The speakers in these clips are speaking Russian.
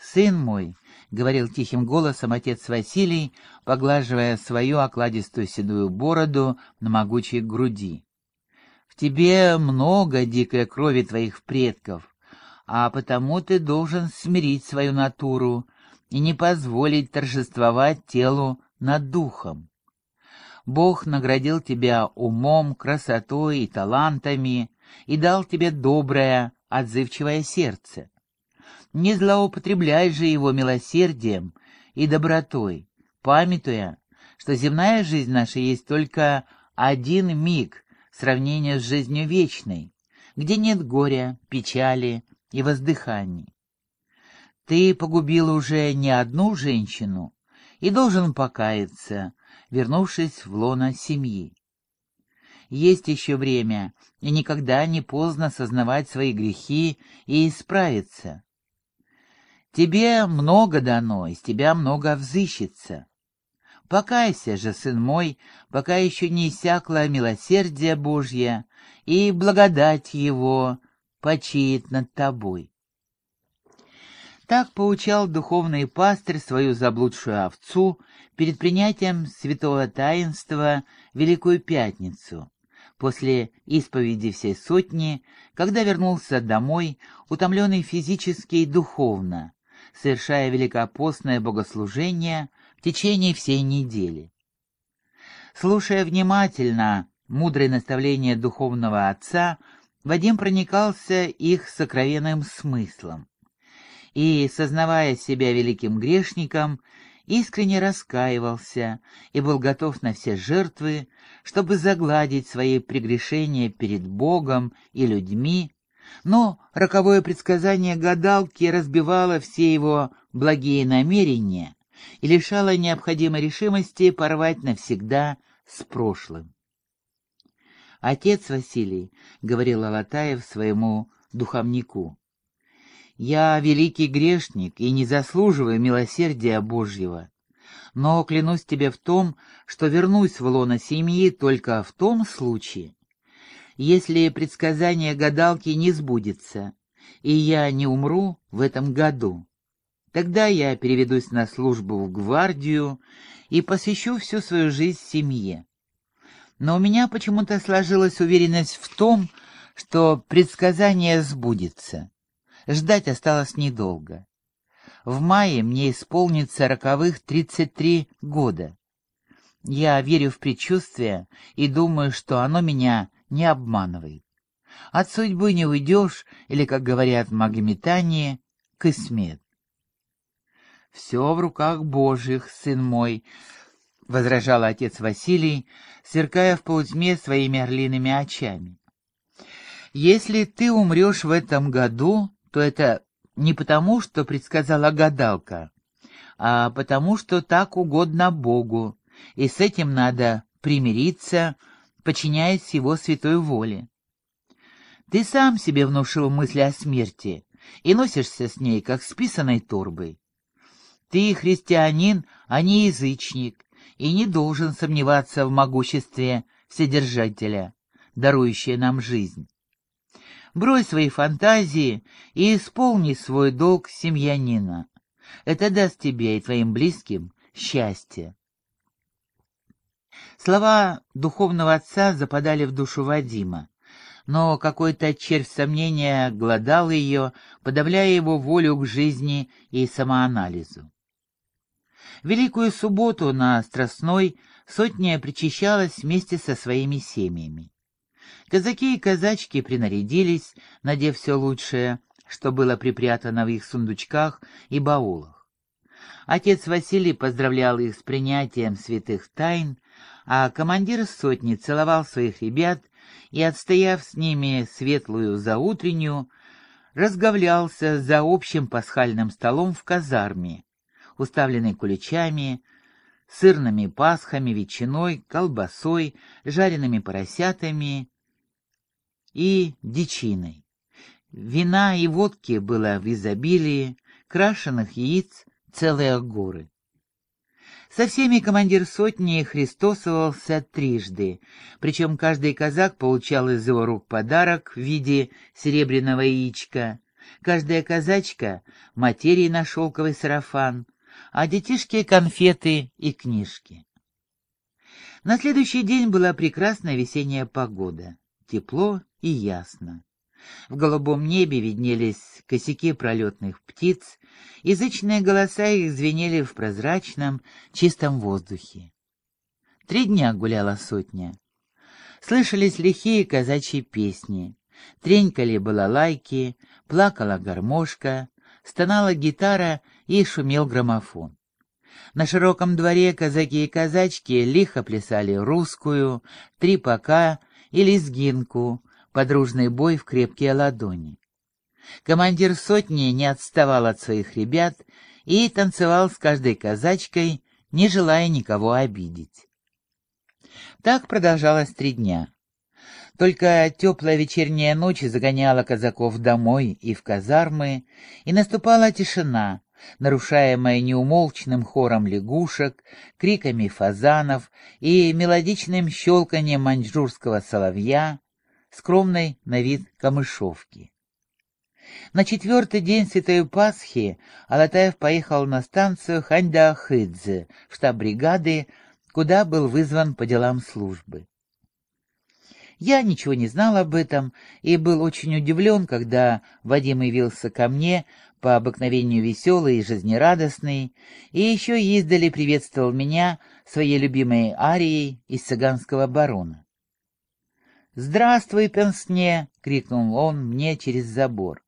«Сын мой», — говорил тихим голосом отец Василий, поглаживая свою окладистую седую бороду на могучей груди. «В тебе много дикой крови твоих предков, а потому ты должен смирить свою натуру и не позволить торжествовать телу над духом. Бог наградил тебя умом, красотой и талантами и дал тебе доброе, отзывчивое сердце. Не злоупотребляй же его милосердием и добротой, памятуя, что земная жизнь наша есть только один миг в сравнении с жизнью вечной, где нет горя, печали и воздыханий. Ты погубил уже не одну женщину и должен покаяться, вернувшись в лоно семьи. Есть еще время, и никогда не поздно сознавать свои грехи и исправиться. Тебе много дано, из тебя много взыщется. Покайся же, сын мой, пока еще не иссякло милосердие Божье, и благодать Его почиет над тобой. Так поучал духовный пастырь свою заблудшую овцу перед принятием святого таинства Великую Пятницу, после исповеди всей сотни, когда вернулся домой, утомленный физически и духовно, совершая великопостное богослужение в течение всей недели. Слушая внимательно мудрые наставления духовного отца, Вадим проникался их сокровенным смыслом и, сознавая себя великим грешником, искренне раскаивался и был готов на все жертвы, чтобы загладить свои прегрешения перед Богом и людьми, но роковое предсказание гадалки разбивало все его благие намерения и лишало необходимой решимости порвать навсегда с прошлым. «Отец Василий», — говорил Алатаев своему духовнику, я великий грешник и не заслуживаю милосердия Божьего. Но клянусь тебе в том, что вернусь в лоно семьи только в том случае, если предсказание гадалки не сбудется, и я не умру в этом году. Тогда я переведусь на службу в гвардию и посвящу всю свою жизнь семье. Но у меня почему-то сложилась уверенность в том, что предсказание сбудется. Ждать осталось недолго. В мае мне исполнится роковых 33 года. Я верю в предчувствие и думаю, что оно меня не обманывает. От судьбы не уйдешь, или, как говорят в Магометании, кысмет. «Все в руках Божьих, сын мой», — возражал отец Василий, сверкая в полутьме своими орлиными очами. «Если ты умрешь в этом году, то это не потому, что предсказала гадалка, а потому, что так угодно Богу, и с этим надо примириться, подчиняясь Его святой воле. Ты сам себе внушил мысли о смерти и носишься с ней, как с писаной торбой. Ты христианин, а не язычник, и не должен сомневаться в могуществе Вседержателя, дарующее нам жизнь. Брось свои фантазии и исполни свой долг семьянина. Это даст тебе и твоим близким счастье. Слова духовного отца западали в душу Вадима, но какой-то червь сомнения глодал ее, подавляя его волю к жизни и самоанализу. Великую субботу на Страстной сотня причащалась вместе со своими семьями. Казаки и казачки принарядились, надев все лучшее, что было припрятано в их сундучках и баулах. Отец Василий поздравлял их с принятием святых тайн, а командир сотни целовал своих ребят и, отстояв с ними светлую заутреннюю, разговлялся за общим пасхальным столом в казарме, уставленной куличами, сырными пасхами, ветчиной, колбасой, жареными поросятами и дичиной. Вина и водки было в изобилии, крашеных яиц целые горы. Со всеми командир сотни христосовался трижды, причем каждый казак получал из его рук подарок в виде серебряного яичка каждая казачка — материи на шелковый сарафан, а детишки — конфеты и книжки. На следующий день была прекрасная весенняя погода, тепло и ясно. В голубом небе виднелись косяки пролетных птиц, язычные голоса их звенели в прозрачном, чистом воздухе. Три дня гуляла сотня. Слышались лихие казачьи песни, тренькали балалайки, плакала гармошка, стонала гитара и шумел граммофон. На широком дворе казаки и казачки лихо плясали русскую, три пока и лезгинку, подружный бой в крепкие ладони. Командир сотни не отставал от своих ребят и танцевал с каждой казачкой, не желая никого обидеть. Так продолжалось три дня. Только теплая вечерняя ночь загоняла казаков домой и в казармы, и наступала тишина, нарушаемая неумолчным хором лягушек, криками фазанов и мелодичным щелканием маньчжурского соловья, скромной на вид камышовки. На четвертый день Святой Пасхи Алатаев поехал на станцию Ханьда-Хыдзе, в штаб бригады, куда был вызван по делам службы. Я ничего не знал об этом и был очень удивлен, когда Вадим явился ко мне, по обыкновению веселый и жизнерадостный, и еще издали приветствовал меня своей любимой арией из цыганского барона. «Здравствуй, пенсне!» — крикнул он мне через забор.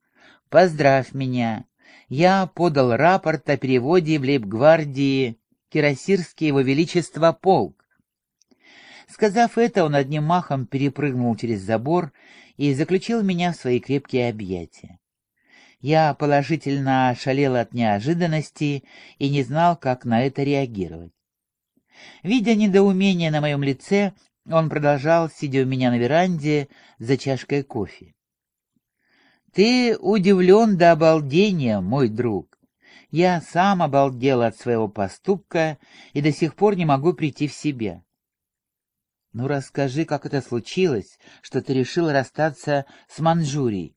«Поздравь меня! Я подал рапорт о переводе в лейб-гвардии Кирасирский его величество полк. Сказав это, он одним махом перепрыгнул через забор и заключил меня в свои крепкие объятия. Я положительно ошалел от неожиданности и не знал, как на это реагировать. Видя недоумение на моем лице, он продолжал, сидя у меня на веранде за чашкой кофе. «Ты удивлен до обалдения, мой друг. Я сам обалдел от своего поступка и до сих пор не могу прийти в себя. Ну расскажи, как это случилось, что ты решил расстаться с Манчжурией.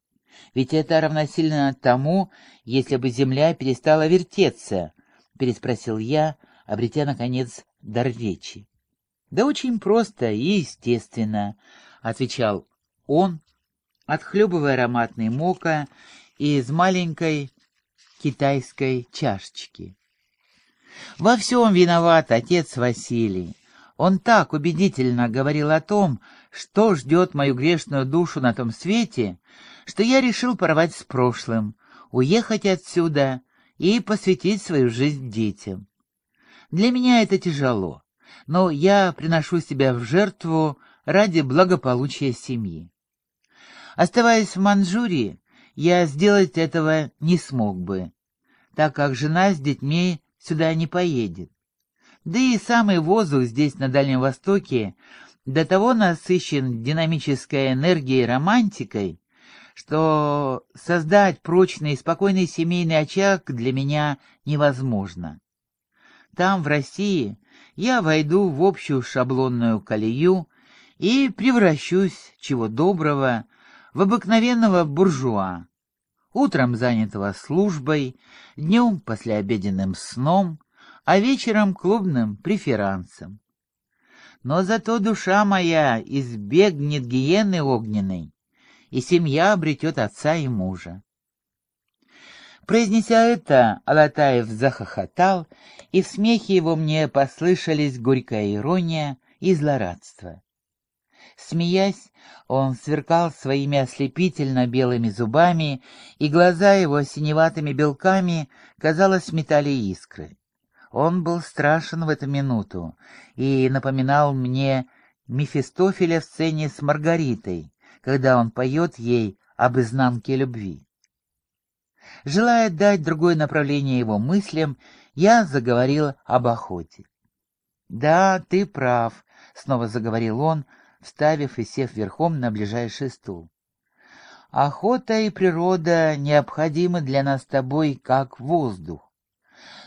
Ведь это равносильно тому, если бы земля перестала вертеться, переспросил я, обретя, наконец, дар речи. «Да очень просто и естественно», — отвечал он, отхлебывая ароматный мока из маленькой китайской чашечки. «Во всем виноват отец Василий. Он так убедительно говорил о том, что ждет мою грешную душу на том свете, что я решил порвать с прошлым, уехать отсюда и посвятить свою жизнь детям. Для меня это тяжело но я приношу себя в жертву ради благополучия семьи. Оставаясь в Манчжурии, я сделать этого не смог бы, так как жена с детьми сюда не поедет. Да и самый воздух здесь, на Дальнем Востоке, до того насыщен динамической энергией и романтикой, что создать прочный и спокойный семейный очаг для меня невозможно. Там, в России, я войду в общую шаблонную колею и превращусь, чего доброго, в обыкновенного буржуа, утром занятого службой, днем послеобеденным сном, а вечером клубным преферансом. Но зато душа моя избегнет гиены огненной, и семья обретет отца и мужа. Произнеся это, Алатаев захохотал, и в смехе его мне послышались горькая ирония и злорадство. Смеясь, он сверкал своими ослепительно белыми зубами, и глаза его синеватыми белками, казалось, метали искры. Он был страшен в эту минуту и напоминал мне Мефистофеля в сцене с Маргаритой, когда он поет ей об изнанке любви. Желая дать другое направление его мыслям, я заговорил об охоте. «Да, ты прав», — снова заговорил он, вставив и сев верхом на ближайший стул. «Охота и природа необходимы для нас с тобой, как воздух.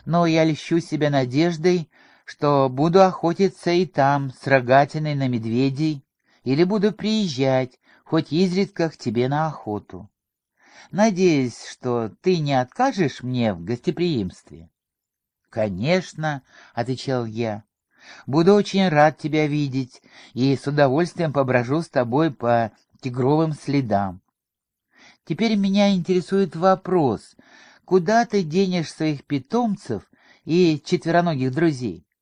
Но я льщу себя надеждой, что буду охотиться и там, с рогатиной на медведей, или буду приезжать, хоть изредка к тебе на охоту. Надеюсь, что ты не откажешь мне в гостеприимстве. «Конечно», — отвечал я. «Буду очень рад тебя видеть и с удовольствием поброжу с тобой по тигровым следам. Теперь меня интересует вопрос, куда ты денешь своих питомцев и четвероногих друзей?»